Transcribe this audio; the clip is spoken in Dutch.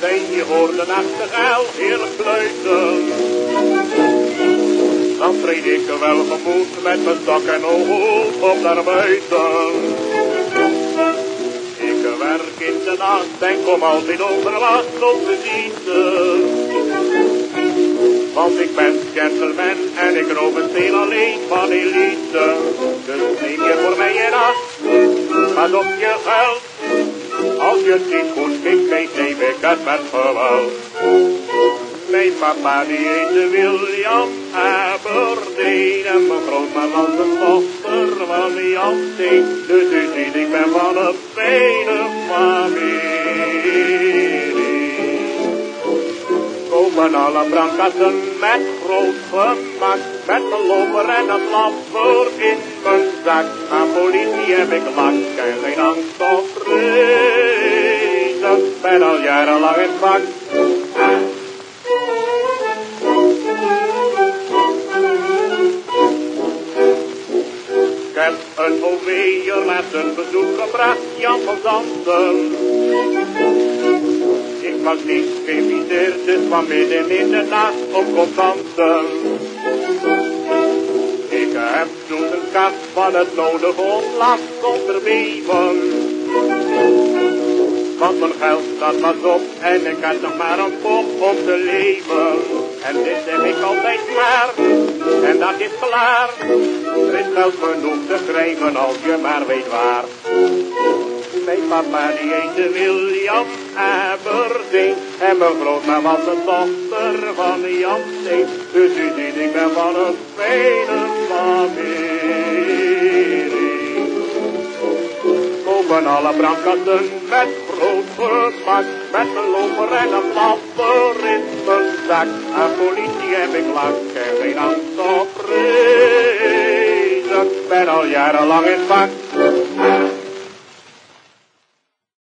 en je hoort de nachtegaal heerlijk fluiten. Dan treed ik wel gemoed met mijn stok en oog op naar buiten. Ik werk in de nacht en kom altijd overlast om te zitten. Want ik ben gentleman en ik roep het veel alleen van elite. Dus neem je voor mij in acht, pas op je geld. Als je het niet goed vindt, het met geweld. Mijn papa die heette William Aberdeen en mijn grootma was een dochter van Jan Steen. Dus u ziet, ik ben van een fijne familie. Komen alle brandkassen met groot gemak, met een loper en een klapper in mijn zak. Aan politie heb ik lak en geen angst of vrees. Ben al jarenlang in vak. Ik heb een overweer met een bezoek gebracht, Jan van Zanten. Ik was niet geïnviteerd, dus van midden in de nacht op contanten. Ik heb toen een kast van het nodige ontlast onderweven. Want mijn geld dat was op en ik had nog maar een pop om te leven. En dit zeg ik altijd maar, en dat is klaar. Er is geld genoeg te schrijven als je maar weet waar. Mijn papa die heette William Aberdeen. En mijn grootma was een dochter van Jan Steen. Dus u ziet, ik ben van een fijne familie. Komen alle brandkasten met groot gemak. Met een loper en een klapper in mijn zak. Aan politie heb ik lak en geen angst op. Ik ben al jarenlang in het vak.